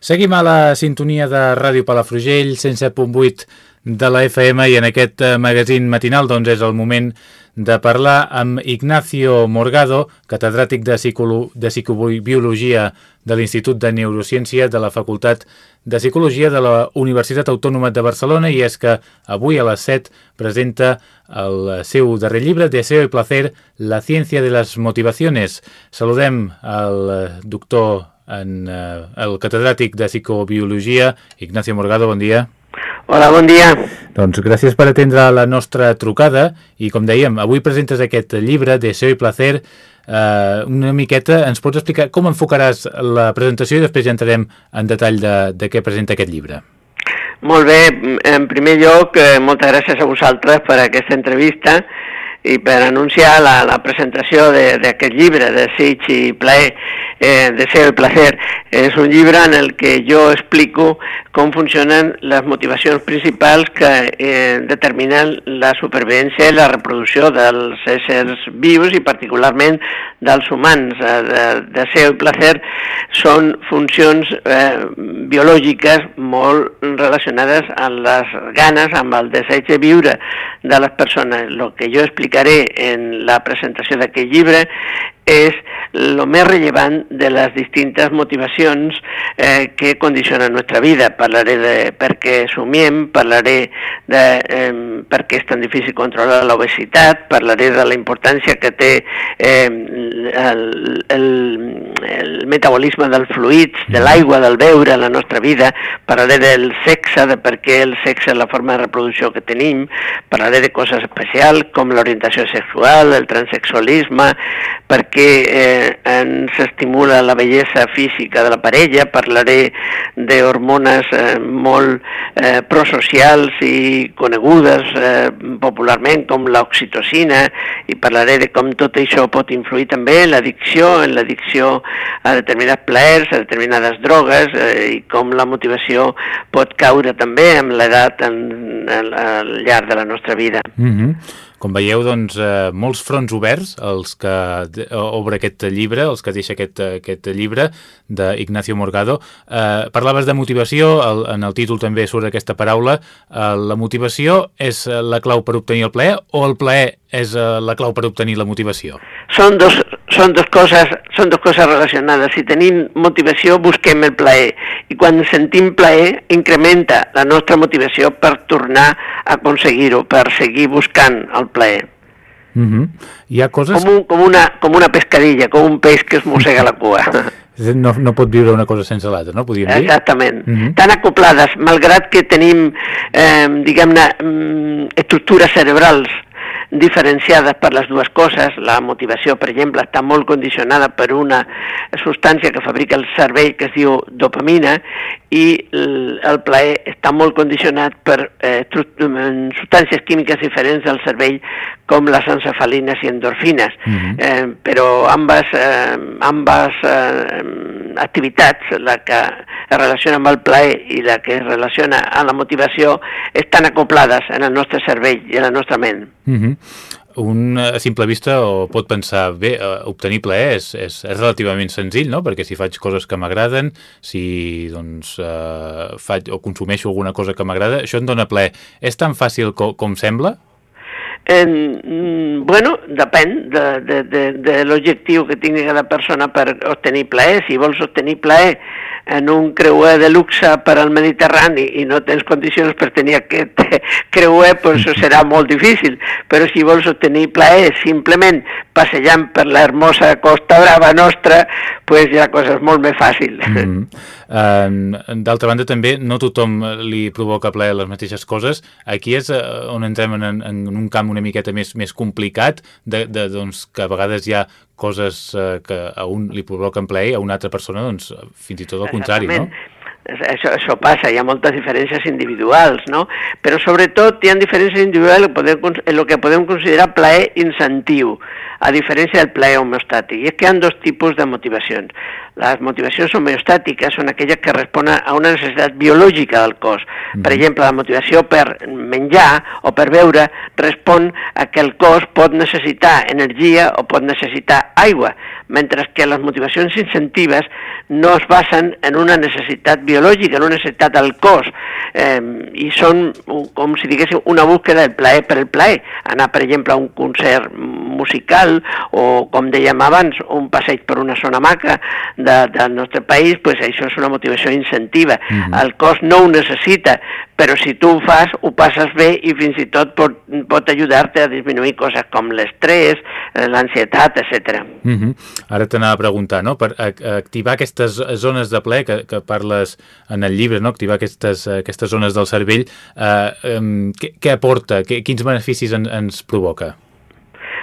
Seguim a la sintonia de Ràdio Palafrugell, 107.8 de la FM i en aquest eh, magazín matinal doncs és el moment de parlar amb Ignacio Morgado, catedràtic de, Psicolo de Psicobiologia de l'Institut de Neurociència de la Facultat de Psicologia de la Universitat Autònoma de Barcelona i és que avui a les 7 presenta el seu darrer llibre, Deseo y placer, la ciència de les motivacions. Saludem al doctor en eh, el catedràtic de psicobiologia, Ignacio Morgado, bon dia. Hola, bon dia. Doncs gràcies per atendre la nostra trucada i com dèiem, avui presentes aquest llibre, Deseo i placer, eh, una miqueta, ens pots explicar com enfocaràs la presentació i després ja entrarem en detall de, de què presenta aquest llibre. Molt bé, en primer lloc, eh, moltes gràcies a vosaltres per aquesta entrevista i per anunciar la, la presentació d'aquest llibre, de Sitch i Plaer, eh, Deseo i Placer. És un llibre en el que jo explico com funcionen les motivacions principals que eh, determinen la supervivència i la reproducció dels éssers vius i particularment dels humans. Eh, de, deseo i placer són funcions eh, biològiques molt relacionades amb les ganes, amb el desig de viure de les persones. El que jo explicaré en la presentació d'aquest llibre és el més rellevant de les distintes motivacions eh, que condicionen nostra vida. Parlaré de per què somiem, parlaré de eh, per què és tan difícil controlar l'obesitat, parlaré de la importància que té eh, el, el, el metabolisme dels fluids, de l'aigua, del beure en la nostra vida, parlaré del sexe, de per què el sexe és la forma de reproducció que tenim, parlaré de coses especials com l'orientació sexual, el transexualisme, que eh, ens estimula la bellesa física de la parella, parlaré d'hormones eh, molt eh, prosocials i conegudes eh, popularment com l'oxitocina i parlaré de com tot això pot influir també en l'addicció, en l'addicció a determinats plaers, a determinades drogues eh, i com la motivació pot caure també amb l'edat al llarg de la nostra vida. Mm -hmm. Com veieu, doncs, eh, molts fronts oberts els que obre aquest llibre, els que deixa aquest, aquest llibre d'Ignacio Morgado. Eh, parlaves de motivació, el, en el títol també surt aquesta paraula. Eh, la motivació és la clau per obtenir el plaer o el plaer és eh, la clau per obtenir la motivació? Són dos, són dos coses, són dos coses relacionades. Si tenim motivació, busquem el plaer. I quan sentim plaer, incrementa la nostra motivació per tornar a aconseguir-ho, per seguir buscant el plaer. Uh -huh. Hi ha coses... Com, un, com, una, com una pescadilla, com un peix que es mossega la cua. No, no pot viure una cosa sense l'altra, no? Podríem dir? Exactament. Uh -huh. Tan acoplades, malgrat que tenim, eh, diguem-ne, mm, estructures cerebrals diferenciades per les dues coses. La motivació, per exemple, està molt condicionada per una substància que fabrica el cervell que es diu dopamina i el plaer està molt condicionat per eh, substàncies químiques diferents del cervell com les encefalines i endorfines. Uh -huh. eh, però ambes, eh, ambes eh, activitats, la que es relaciona amb el plaer i la que es relaciona amb la motivació, estan acoplades en el nostre cervell i en la nostra ment. Uh -huh. Un a simple vista o pot pensar, bé, eh, obtenir plaer és, és, és relativament senzill, no? Perquè si faig coses que m'agraden, si doncs eh, faig o consumeixo alguna cosa que m'agrada, això em dona plaer. És tan fàcil com, com sembla? Eh, bueno, depèn de, de, de, de l'objectiu que tingui cada persona per obtenir plaer. Si vols obtenir plaer en un creuer de luxe per al Mediterrani i no tens condicions per tenir aquest creuer, doncs serà molt difícil. Però si vols obtenir plaer simplement passejant per l'hermosa Costa Brava nostra, doncs la cosa és molt més fàcil. Mm -hmm. uh, D'altra banda, també no tothom li provoca plaer les mateixes coses. Aquí és uh, on entrem en, en un camp una miqueta més, més complicat, de, de, doncs, que a vegades hi ha coses uh, que a un li provoquen plaer, a una altra persona, doncs, fins i tot al contrari, no? Això, això passa, hi ha moltes diferències individuals, no? Però sobretot hi ha diferències individuals en el que podem considerar plaer incentiu a diferència del plaer homeostàtic. I és que hi ha dos tipus de motivacions. Les motivacions homeostàtiques són aquelles que responen a una necessitat biològica del cos. Mm. Per exemple, la motivació per menjar o per beure respon a que el cos pot necessitar energia o pot necessitar aigua. Mentre que les motivacions incentives no es basen en una necessitat biològica, en una necessitat del cos, eh, i són, com si diguéssim, una búsqueda del plaer per el plaer. Anar, per exemple, a un concert musical o, com dèiem abans, un passeig per una zona maca de, del nostre país, pues això és una motivació incentiva. Mm -hmm. El cos no ho necessita, però si tu ho fas, ho passes bé i fins i tot pot, pot ajudar-te a disminuir coses com l'estrès, eh, l'ansietat, etc. Mm -hmm. Ara t'anava a preguntar, no? per activar aquestes zones de ple que, que parles en el llibre, no? activar aquestes, aquestes zones del cervell, eh, eh, què, què aporta, quins beneficis en, ens provoca?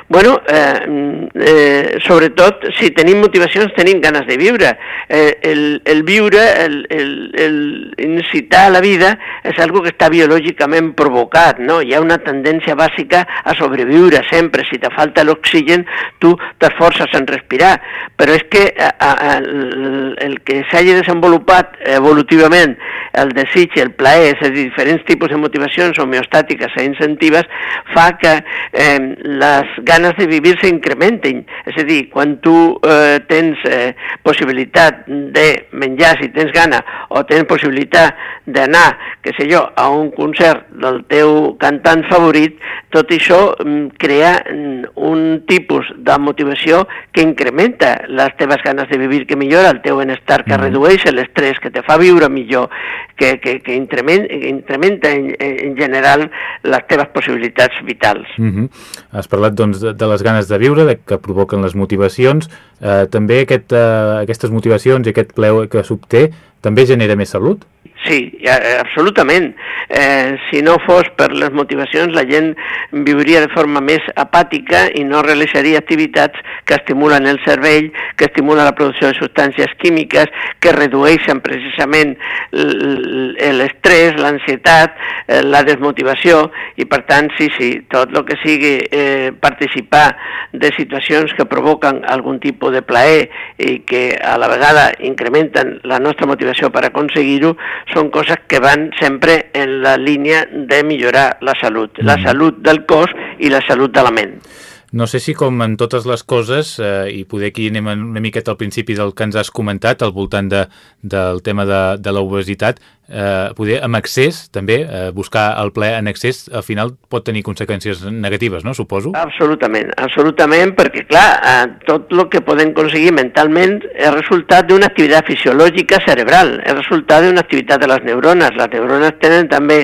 Bueno, eh, eh, sobretot, si tenim motivacions, tenim ganes de viure. Eh, el, el viure, el, el, el incitar a la vida, és algo que està biològicament provocat, no? Hi ha una tendència bàsica a sobreviure sempre. Si te falta l'oxigen, tu t'esforces en respirar. Però és que a, a, el, el que s'hagi desenvolupat evolutivament el desig el plaer, és a dir, diferents tipus de motivacions homeostàtiques e incentives, fa que eh, les ganes de vivir s'incrementin. És a dir, quan tu eh, tens eh, possibilitat de menjar, si tens gana, o tens possibilitat d'anar, que sé jo, a un concert del teu cantant favorit, tot això mm, crea mm, un tipus de motivació que incrementa les teves ganes de vivir, que millora el teu benestar, que mm. redueix l'estrès, que te fa viure millor, que, que, que incrementa, que incrementa en, en general les teves possibilitats vitals. Mm -hmm. Has parlat doncs, de, de les ganes de viure, de, que provoquen les motivacions. Eh, també aquest, eh, aquestes motivacions i aquest pleu que s'obté també genera més salut? Sí, absolutament. Eh, si no fos per les motivacions, la gent viuria de forma més apàtica i no realitzaria activitats que estimulen el cervell, que estimulen la producció de substàncies químiques, que redueixen precisament l'estrès, l'ansietat, eh, la desmotivació, i per tant, sí, sí, tot el que sigui eh, participar de situacions que provoquen algun tipus de plaer i que a la vegada incrementen la nostra motivació per aconseguir-ho, són coses que van sempre en la línia de millorar la salut, la mm. salut del cos i la salut de la ment. No sé si com en totes les coses, eh, i poder aquí anem una miqueta al principi del que ens has comentat, al voltant de, del tema de, de l'obesitat, eh, poder amb excés, també, eh, buscar el ple en excés, al final pot tenir conseqüències negatives, no? Suposo. Absolutament, absolutament, perquè, clar, eh, tot el que podem aconseguir mentalment és resultat d'una activitat fisiològica cerebral, és resultat d'una activitat de les neurones. Les neurones tenen també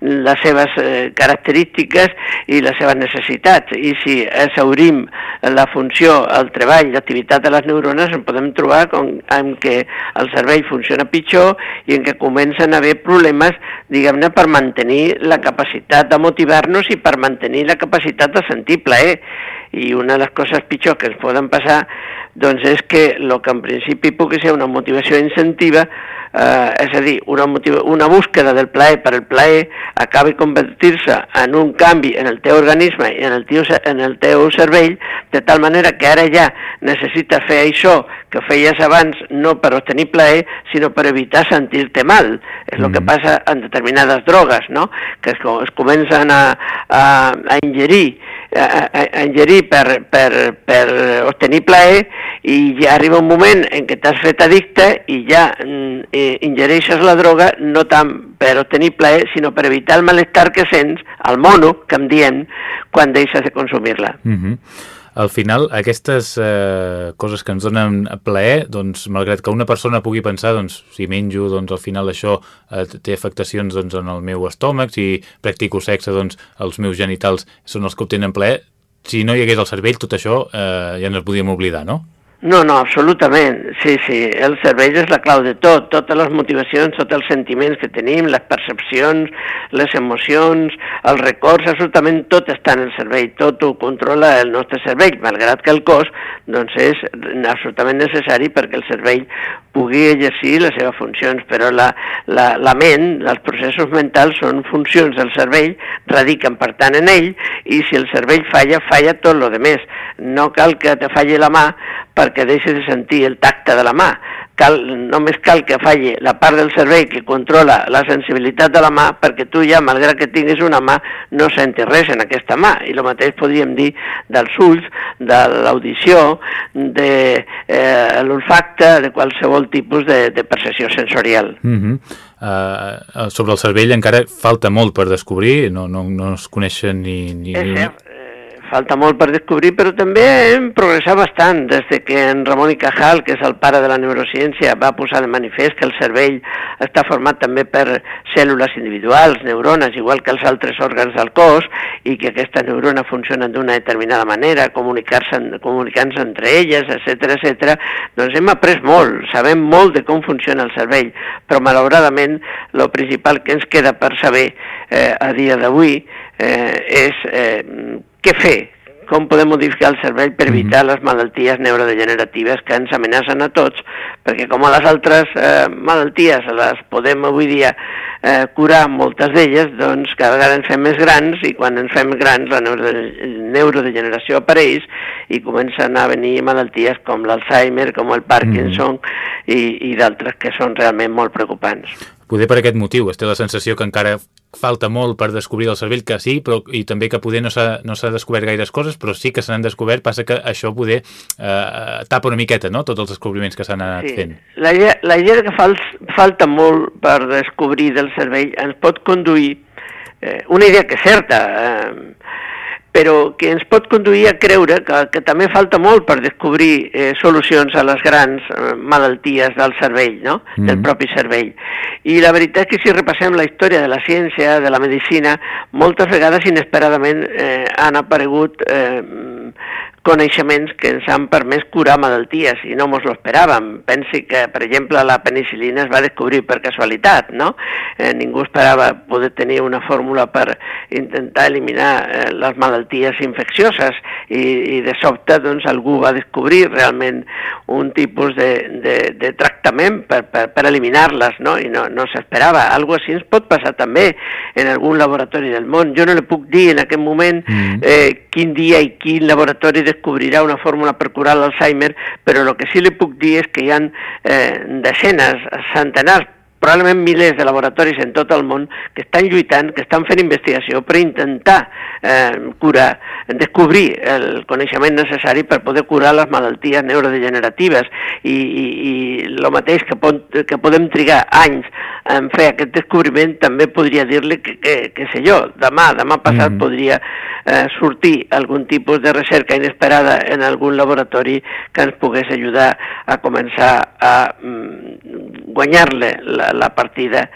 les seves eh, característiques i les seves necessitats, i si exaurim la funció, el treball, l'activitat de les neurones, en podem trobar com, en què el cervell funciona pitjor i en què comencen a haver problemes, diguem-ne, per mantenir la capacitat de motivar-nos i per mantenir la capacitat de sentir plaer. I una de les coses pitjors que ens poden passar doncs és que el que en principi pugui ser una motivació incentiva eh, és a dir, una, motiva, una búsqueda del plaer per el plaer acabi convertir-se en un canvi en el teu organisme i en el, teu, en el teu cervell, de tal manera que ara ja necessites fer això que feies abans no per obtenir plaer, sinó per evitar sentir-te mal. És mm. el que passa en determinades drogues, no? que es, es comencen a, a, a ingerir a, a ingerir per, per, per obtenir plaer i ja arriba un moment en què t'has fet addicte i ja mm, eh, ingereixes la droga no tant per obtenir plaer, sinó per evitar el malestar que sents, el mono, que em diem, quan deixes de consumir-la. Mm -hmm. Al final, aquestes eh, coses que ens donen plaer, doncs, malgrat que una persona pugui pensar, doncs, si menjo, doncs, al final això eh, té afectacions doncs, en el meu estómac, si practico sexe, doncs, els meus genitals són els que obtenen plaer, si no hi hagués el cervell, tot això eh, ja es podíem oblidar, no? No, no, absolutament. Sí, sí, el cervell és la clau de tot. Totes les motivacions, tots els sentiments que tenim, les percepcions, les emocions, els records, absolutament tot està en el cervell. Tot ho controla el nostre cervell, malgrat que el cos doncs, és absolutament necessari perquè el cervell pugui exercir les seves funcions, però la, la, la ment, els processos mentals són funcions del cervell, radiquen per tant en ell, i si el cervell falla, falla tot lo de més. No cal que te falli la mà perquè deixes de sentir el tacte de la mà, cal, només cal que falli la part del cervell que controla la sensibilitat de la mà perquè tu ja, malgrat que tinguis una mà, no senti res en aquesta mà. I el mateix podríem dir dels ulls, de l'audició, de eh, l'olfacte, de qualsevol tipus de, de percepció sensorial. Mm -hmm. uh, sobre el cervell encara falta molt per descobrir, no, no, no es coneixen ni... ni... Cert, falta molt per descobrir, però també hem progressat bastant des de que en Ramon i Cajal, que és el pare de la neurociència, va posar de manifest que el cervell està format també per cèl·lules individuals, neurones, igual que els altres òrgans del cos, i que aquestes neurones funcionen d'una determinada manera, comunicar-se comunicant entre elles, etc etc. doncs hem après molt, sabem molt de com funciona el cervell, però malauradament el principal que ens queda per saber eh, a dia d'avui eh, és eh, què fer, com podem modificar el cervell per evitar les malalties neurodegeneratives que ens amenacen a tots, perquè com a les altres eh, malalties les podem avui dia eh, curar moltes d'elles, doncs cada vegada ens fem més grans i quan ens fem grans la neuro neurodegeneració apareix i comencen a venir malalties com l'Alzheimer, com el Parkinson mm. i, i d'altres que són realment molt preocupants. Poder per aquest motiu, es té la sensació que encara falta molt per descobrir el cervell, que sí, però i també que poder no s'ha no descobert gaires coses, però sí que se n'han descobert, passa que això poder eh, tapa una miqueta, no?, tots els descobriments que s'han anat sí. fent. La idea, la idea que fal, falta molt per descobrir del cervell ens pot conduir, eh, una idea que és certa, eh, però que ens pot conduir a creure que, que també falta molt per descobrir eh, solucions a les grans eh, malalties del cervell, no? Mm. del propi cervell. I la veritat és que si repassem la història de la ciència, de la medicina, moltes vegades inesperadament eh, han aparegut eh, coneixements que ens han permès curar malalties i no mos ho esperàvem. Pensi que, per exemple, la penicilina es va descobrir per casualitat, no? Eh, ningú esperava poder tenir una fórmula per intentar eliminar eh, les malalties infeccioses i, i de sobte doncs, algú va descobrir realment un tipus de, de, de tractament per, per, per eliminar-les, no? I no, no s'esperava. Algo així ens pot passar també en algun laboratori del món. Jo no le puc dir en aquest moment mm. eh, quin dia i quin laboratori de descobrirà una fórmula per curar l'Alzheimer, però el que sí li puc dir és que hi ha eh, desenes, centenars, probablement milers de laboratoris en tot el món que estan lluitant, que estan fent investigació per intentar eh, curar, descobrir el coneixement necessari per poder curar les malalties neurodegeneratives i, i, i el mateix que, pot, que podem trigar anys en fer aquest descobriment també podria dir-li que, que, que sé jo, demà, demà passat mm -hmm. podria eh, sortir algun tipus de recerca inesperada en algun laboratori que ens pogués ajudar a començar a mm, guanyar-le la, la partida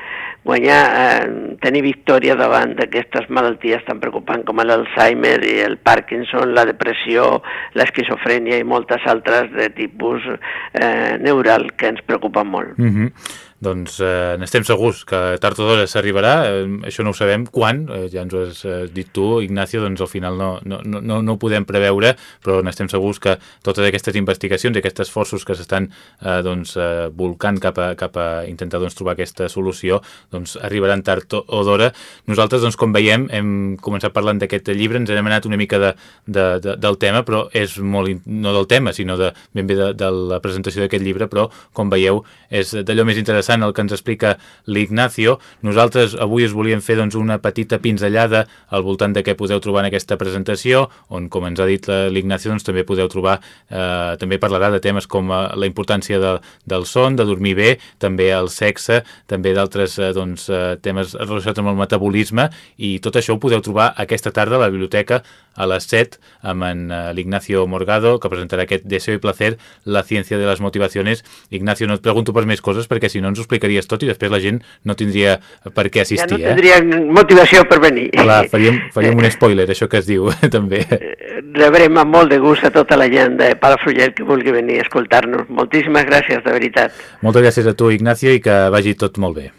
guanyar, eh, tenir victòria davant d'aquestes malalties tan preocupants com l'Alzheimer i el Parkinson, la depressió, l'esquizofrènia i moltes altres de tipus eh, neural que ens preocupen molt. Mm -hmm doncs eh, n'estem segurs que tard o d'hora s'arribarà, eh, això no ho sabem. Quan, eh, ja ens ho has eh, dit tu, Ignacio, doncs al final no, no, no, no ho podem preveure, però n'estem segurs que totes aquestes investigacions i aquests esforços que s'estan eh, doncs, eh, volcant cap a, cap a intentar doncs, trobar aquesta solució doncs, arribaran tard o d'hora. Nosaltres, doncs, com veiem, hem començat parlant d'aquest llibre, ens hem anat una mica de, de, de, del tema, però és molt, no del tema, sinó de, ben bé de, de la presentació d'aquest llibre, però com veieu és d'allò més interessant interessant el que ens explica l'Ignacio. Nosaltres avui us volíem fer doncs, una petita pinzellada al voltant de què podeu trobar en aquesta presentació, on, com ens ha dit l'Ignacio, doncs, també podeu trobar, eh, també parlarà de temes com eh, la importància de, del son, de dormir bé, també el sexe, també d'altres eh, doncs, eh, temes relacionats amb el metabolisme, i tot això ho podeu trobar aquesta tarda a la biblioteca a les 7 amb en uh, l'Ignacio Morgado, que presentarà aquest Deseo i placer, la ciència de les motivacions. Ignacio, no et pregunto per més coses, perquè si no ens ho explicaries tot i després la gent no tindria per què assistir. Ja no tindria eh? motivació per venir. Clar, faríem, faríem un spoiler, això que es diu, també. Rebrem amb molt de gust a tota la gent de Palafrugell que vulgui venir a escoltar-nos. Moltíssimes gràcies, de veritat. Moltes gràcies a tu, Ignacio, i que vagi tot molt bé.